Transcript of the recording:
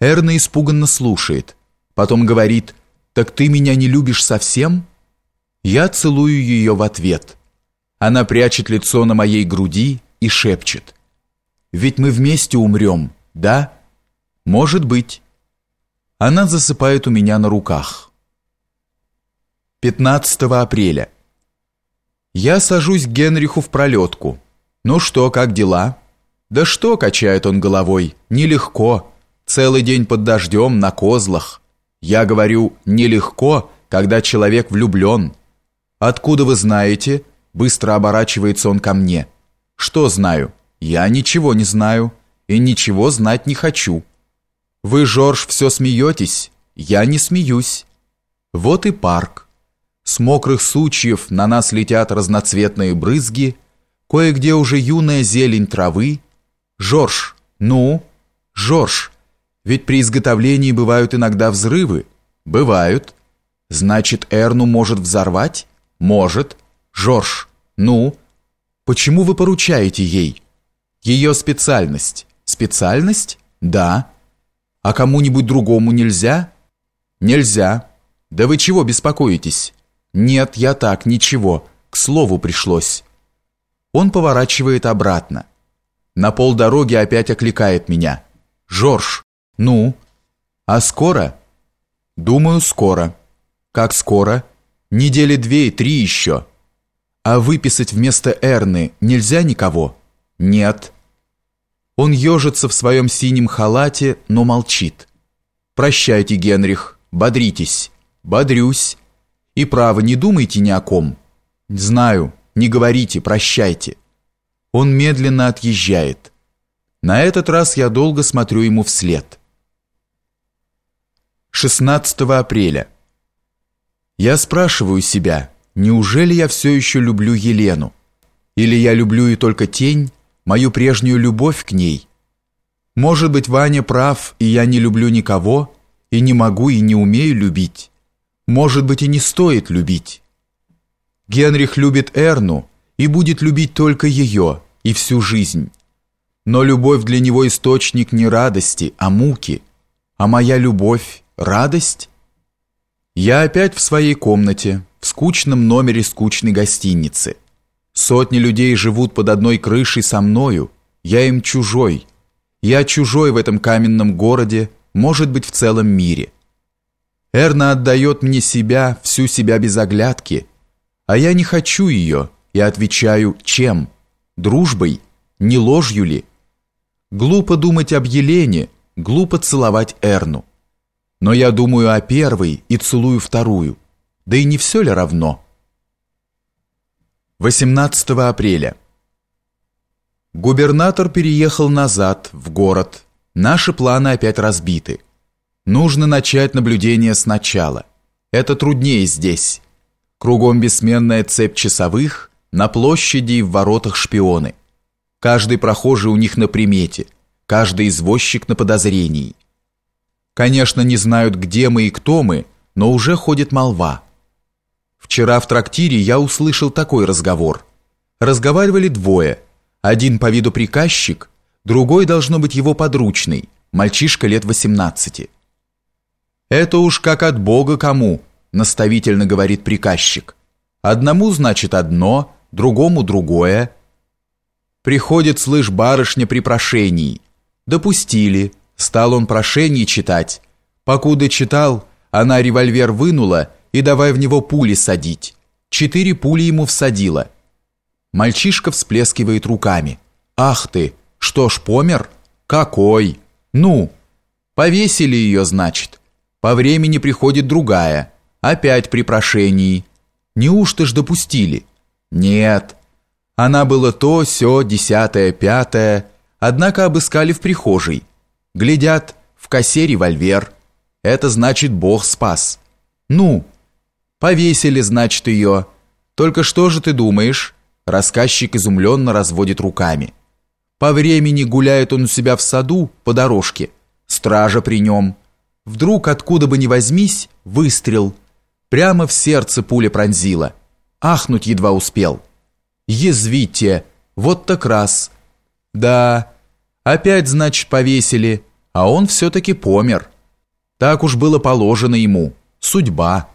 Эрна испуганно слушает. Потом говорит, «Так ты меня не любишь совсем?» Я целую ее в ответ. Она прячет лицо на моей груди и шепчет. «Ведь мы вместе умрем, да?» «Может быть». Она засыпает у меня на руках. 15 апреля. Я сажусь к Генриху в пролетку. «Ну что, как дела?» «Да что?» – качает он головой. «Нелегко. Целый день под дождем, на козлах». Я говорю «нелегко», когда человек влюблен. «Откуда вы знаете?» Быстро оборачивается он ко мне. «Что знаю?» «Я ничего не знаю и ничего знать не хочу». «Вы, Жорж, все смеетесь?» «Я не смеюсь». Вот и парк. С мокрых сучьев на нас летят разноцветные брызги, кое-где уже юная зелень травы. «Жорж, ну?» «Жорж, ведь при изготовлении бывают иногда взрывы». «Бывают». «Значит, Эрну может взорвать?» «Может». «Жорж, ну?» «Почему вы поручаете ей?» «Ее специальность». «Специальность?» «Да». «А кому-нибудь другому нельзя?» «Нельзя». «Да вы чего беспокоитесь?» «Нет, я так, ничего. К слову пришлось». Он поворачивает обратно. На полдороги опять окликает меня. «Жорж, ну?» «А скоро?» «Думаю, скоро». «Как скоро?» «Недели две и три еще». «А выписать вместо Эрны нельзя никого?» «Нет». Он ежится в своем синем халате, но молчит. «Прощайте, Генрих, бодритесь». «Бодрюсь». «И право, не думайте ни о ком». «Знаю, не говорите, прощайте». Он медленно отъезжает. На этот раз я долго смотрю ему вслед. 16 апреля. Я спрашиваю себя, неужели я все еще люблю Елену? Или я люблю и только тень, мою прежнюю любовь к ней? Может быть, Ваня прав, и я не люблю никого, и не могу и не умею любить. Может быть, и не стоит любить. Генрих любит Эрну и будет любить только ее и всю жизнь. Но любовь для него источник не радости, а муки. А моя любовь – радость? Я опять в своей комнате, в скучном номере скучной гостиницы. Сотни людей живут под одной крышей со мною, я им чужой. Я чужой в этом каменном городе, может быть, в целом мире. Эрна отдает мне себя, всю себя без оглядки, а я не хочу ее и отвечаю «чем?» Дружбой? Не ложью ли? Глупо думать об Елене, глупо целовать Эрну. Но я думаю о первой и целую вторую. Да и не все ли равно? 18 апреля. Губернатор переехал назад, в город. Наши планы опять разбиты. Нужно начать наблюдение сначала. Это труднее здесь. Кругом бессменная цепь часовых, на площади и в воротах шпионы. Каждый прохожий у них на примете, каждый извозчик на подозрении. Конечно, не знают, где мы и кто мы, но уже ходит молва. Вчера в трактире я услышал такой разговор. Разговаривали двое. Один по виду приказчик, другой должно быть его подручный, мальчишка лет 18. «Это уж как от Бога кому», наставительно говорит приказчик. «Одному, значит, одно, другому другое. Приходит, слышь, барышня при прошении. Допустили. Стал он прошение читать. Покуда читал, она револьвер вынула и давай в него пули садить. Четыре пули ему всадила. Мальчишка всплескивает руками. «Ах ты! Что ж, помер? Какой? Ну? Повесили ее, значит. По времени приходит другая. Опять при прошении. Неужто ж допустили?» Нет. Она была то, сё, десятое, пятое. Однако обыскали в прихожей. Глядят, в косе револьвер. Это значит, Бог спас. Ну, повесили, значит, ее. Только что же ты думаешь? Рассказчик изумленно разводит руками. По времени гуляет он у себя в саду, по дорожке. Стража при нем. Вдруг, откуда бы ни возьмись, выстрел. Прямо в сердце пуля пронзила. Ахнуть едва успел. Язвите, вот так раз. Да, опять, значит, повесили, А он все-таки помер. Так уж было положено ему. Судьба.